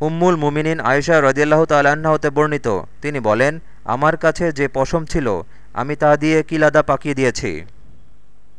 উম্মুল মুমিনিন আয়েশা রদিয়াল্লাহ তাল্লাহ্ন হতে বর্ণিত। তিনি বলেন, আমার কাছে যে পশম ছিল, আমি তা দিয়ে কিলাদা পাকিয়ে দিয়েছি।